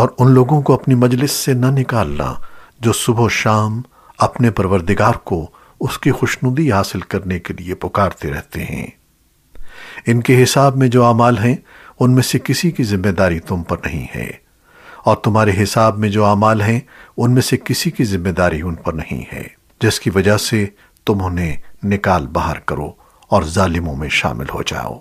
اور ان لوگوں کو اپنی مجلس سے نہ نکالنا جو صبح و شام اپنے پروردگار کو اس کی خوشنودی حاصل کرنے کے لیے پکارتے رہتے ہیں۔ ان کے حساب میں جو اعمال ہیں، ان میں سے کسی کی ذمہ داری تم پر نہیں ہے۔ اور تمہارے حساب میں جو اعمال ہیں، ان میں سے کسی کی ذمہ داری ان پر نہیں ہے، جس کی وجہ سے تم انہیں نکال باہر کرو اور ظالموں میں شامل ہو جاؤ۔